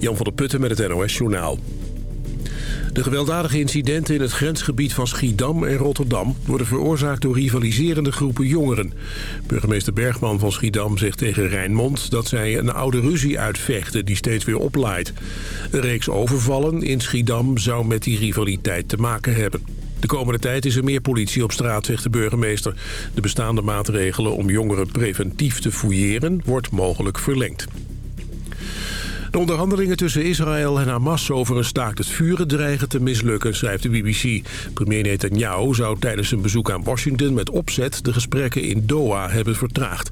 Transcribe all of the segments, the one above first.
Jan van der Putten met het NOS Journaal. De gewelddadige incidenten in het grensgebied van Schiedam en Rotterdam... worden veroorzaakt door rivaliserende groepen jongeren. Burgemeester Bergman van Schiedam zegt tegen Rijnmond... dat zij een oude ruzie uitvechten die steeds weer oplaait. Een reeks overvallen in Schiedam zou met die rivaliteit te maken hebben. De komende tijd is er meer politie op straat, zegt de burgemeester. De bestaande maatregelen om jongeren preventief te fouilleren... wordt mogelijk verlengd. De onderhandelingen tussen Israël en Hamas over een staakt het vuren dreigen te mislukken, schrijft de BBC. Premier Netanyahu zou tijdens een bezoek aan Washington met opzet de gesprekken in Doha hebben vertraagd.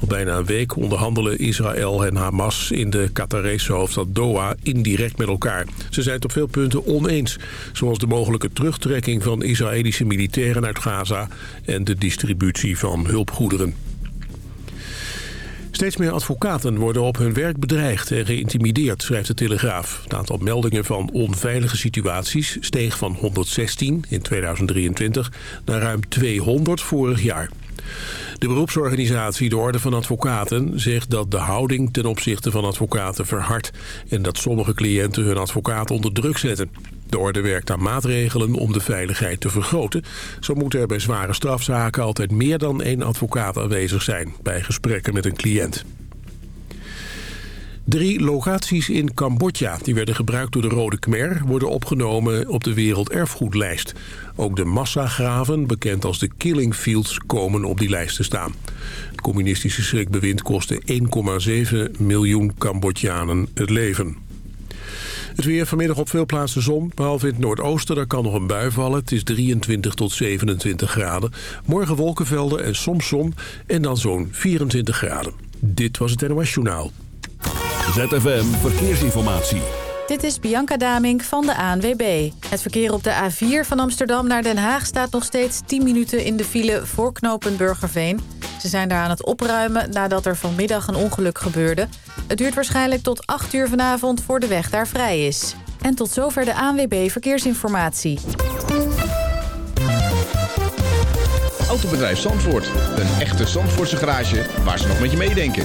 Al bijna een week onderhandelen Israël en Hamas in de Qatarese hoofdstad Doha indirect met elkaar. Ze zijn het op veel punten oneens, zoals de mogelijke terugtrekking van Israëlische militairen uit Gaza en de distributie van hulpgoederen. Steeds meer advocaten worden op hun werk bedreigd en geïntimideerd, schrijft de Telegraaf. Het aantal meldingen van onveilige situaties steeg van 116 in 2023 naar ruim 200 vorig jaar. De beroepsorganisatie De Orde van Advocaten zegt dat de houding ten opzichte van advocaten verhardt... en dat sommige cliënten hun advocaat onder druk zetten. De orde werkt aan maatregelen om de veiligheid te vergroten. Zo moet er bij zware strafzaken altijd meer dan één advocaat aanwezig zijn... bij gesprekken met een cliënt. Drie locaties in Cambodja, die werden gebruikt door de Rode Khmer... worden opgenomen op de Werelderfgoedlijst. Ook de massagraven, bekend als de Killing Fields, komen op die lijst te staan. Het communistische schrikbewind kostte 1,7 miljoen Cambodjanen het leven. Het weer vanmiddag op veel plaatsen zon. Behalve in het noordoosten, daar kan nog een bui vallen. Het is 23 tot 27 graden. Morgen wolkenvelden en soms zon. En dan zo'n 24 graden. Dit was het NOS Journaal. ZFM Verkeersinformatie. Dit is Bianca Damink van de ANWB. Het verkeer op de A4 van Amsterdam naar Den Haag staat nog steeds 10 minuten in de file voor knooppunt Burgerveen. Ze zijn daar aan het opruimen nadat er vanmiddag een ongeluk gebeurde. Het duurt waarschijnlijk tot 8 uur vanavond voor de weg daar vrij is. En tot zover de ANWB Verkeersinformatie. Autobedrijf Zandvoort. Een echte Zandvoortse garage waar ze nog met je meedenken.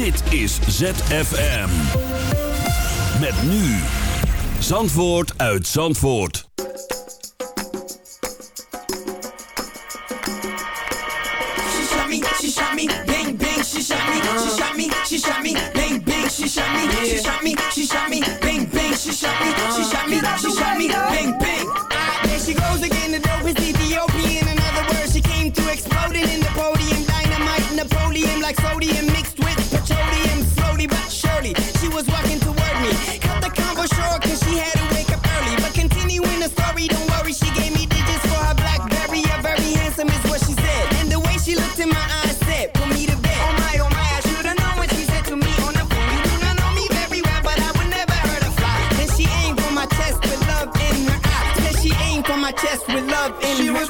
Dit is ZFM. Met nu. Zandvoort uit Zandvoort. She shot me, she shot me, bang bang, she shot me, she shot me, she shot me, bang bang, she shot me, she shot me, she shot me, bang bang, she shot me, she shot me, she shot me, bang bang. There she goes again, the dope is Ethiopian. In other words, she came to exploding in the my chest with love in She her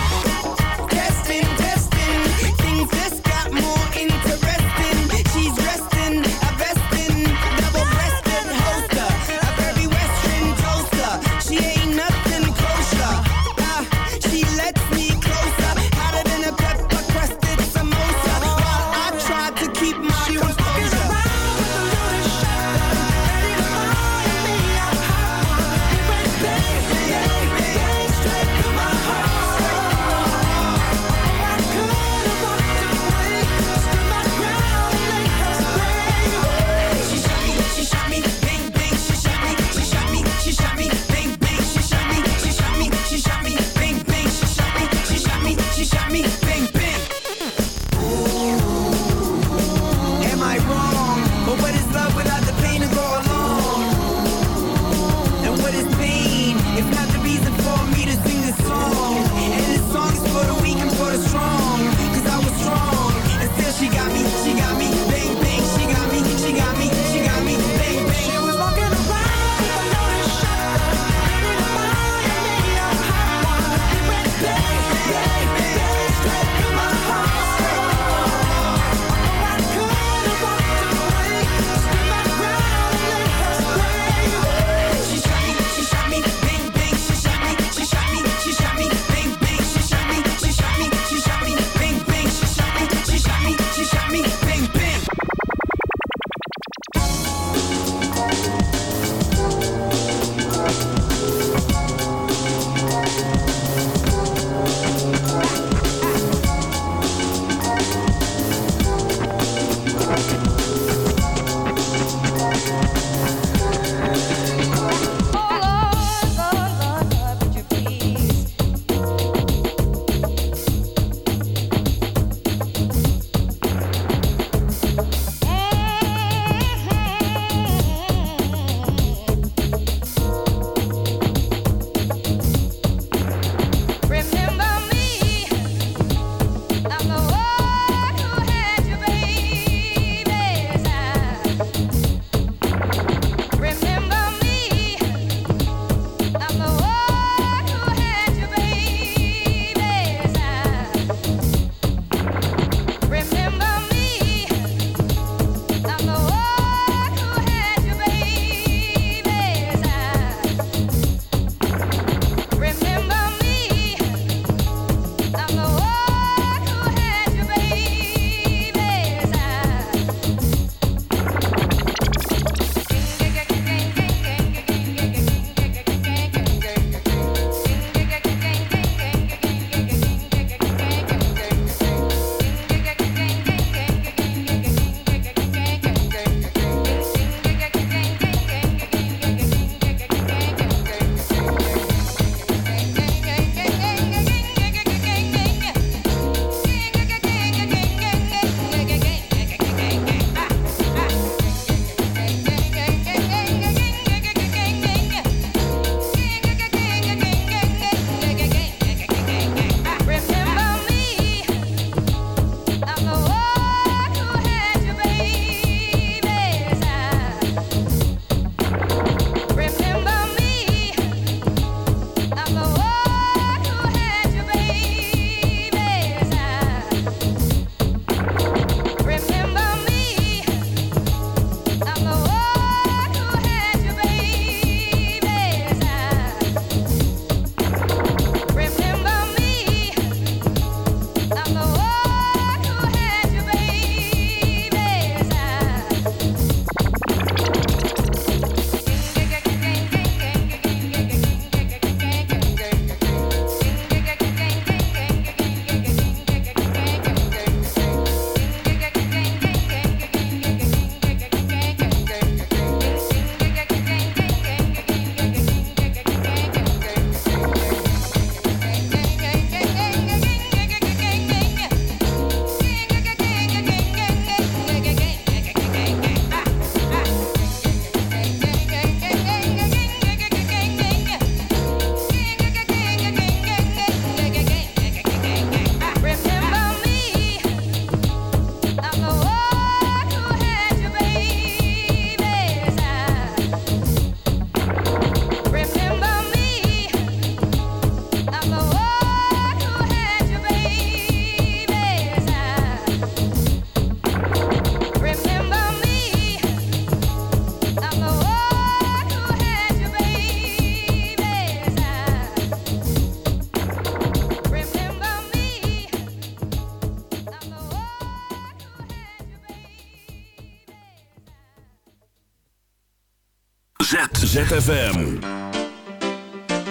ZFM.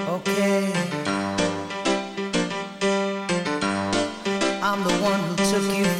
Okay. I'm the one who took you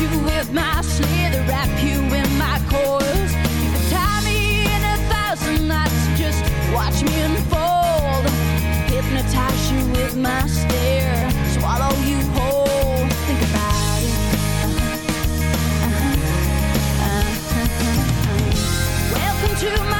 You with my wrap you in my coils. You tie me in a thousand knots, just watch me unfold. Hypnotize you with my stare, swallow you whole. Think about it. Uh-huh. Uh-huh. Uh-huh. Welcome to my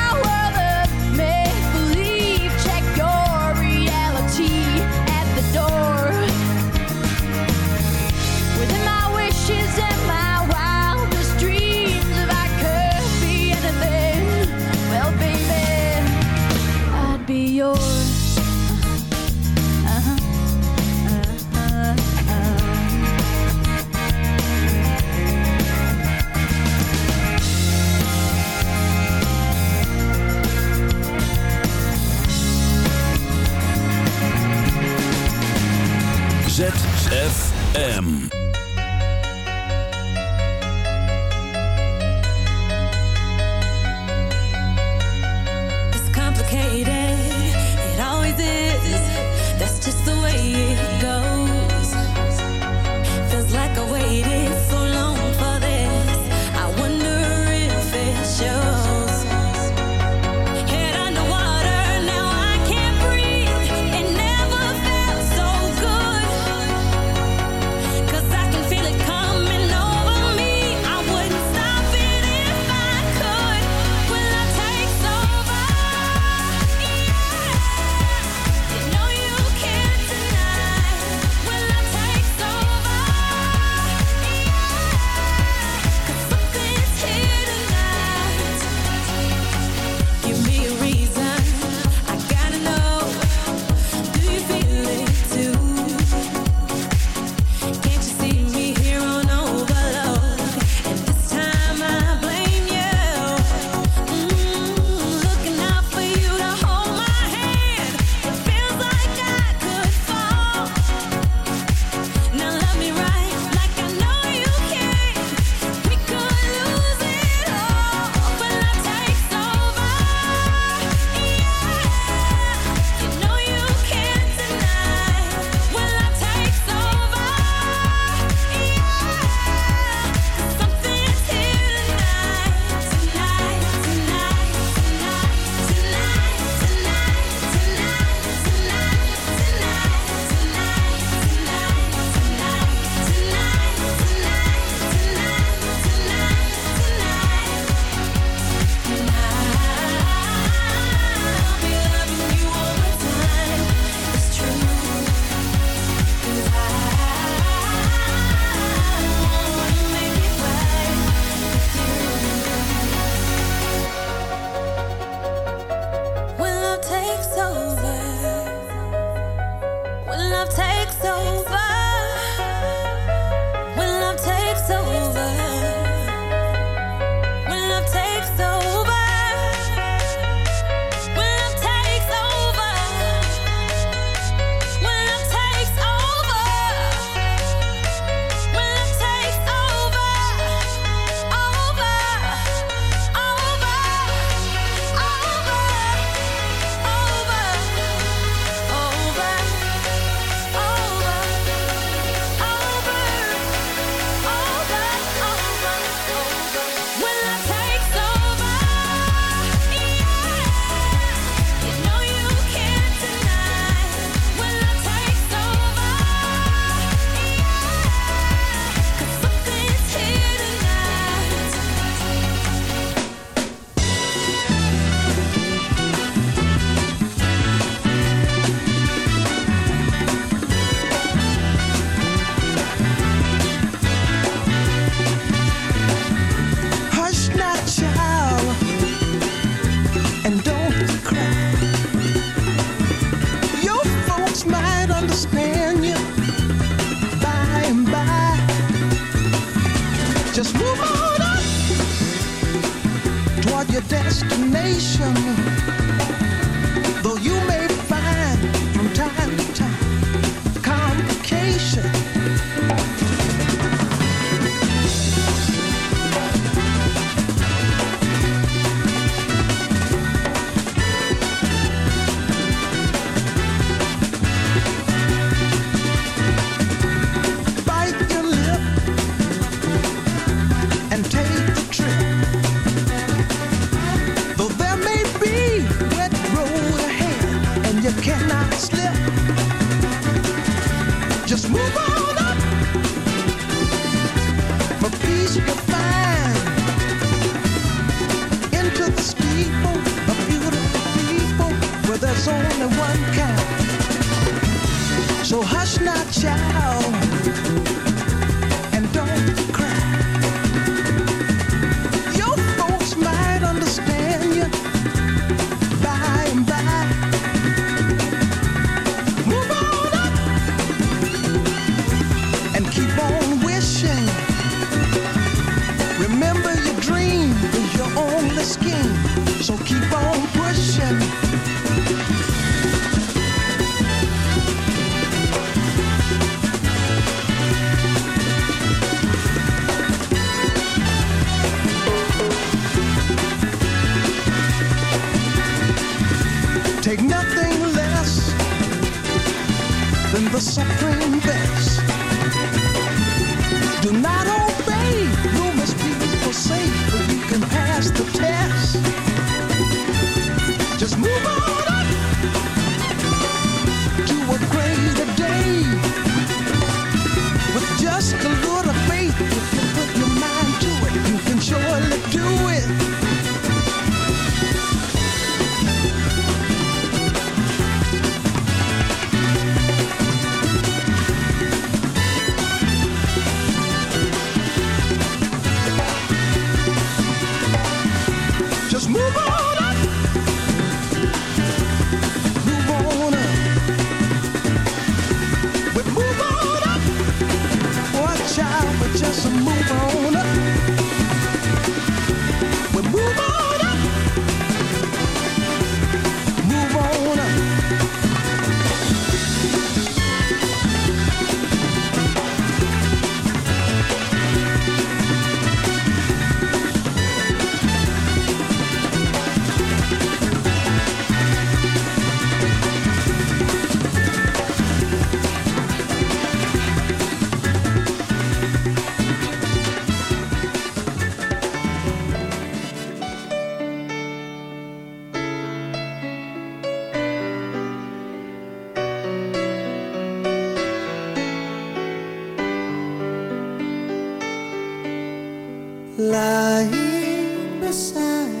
lying beside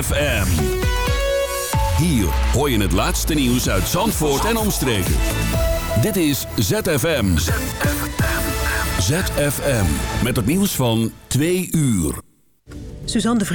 FM. Hier hoor je het laatste nieuws uit Zandvoort en omstreken. Dit is ZFM. ZFM. Met het nieuws van twee uur. Suzanne de Vries.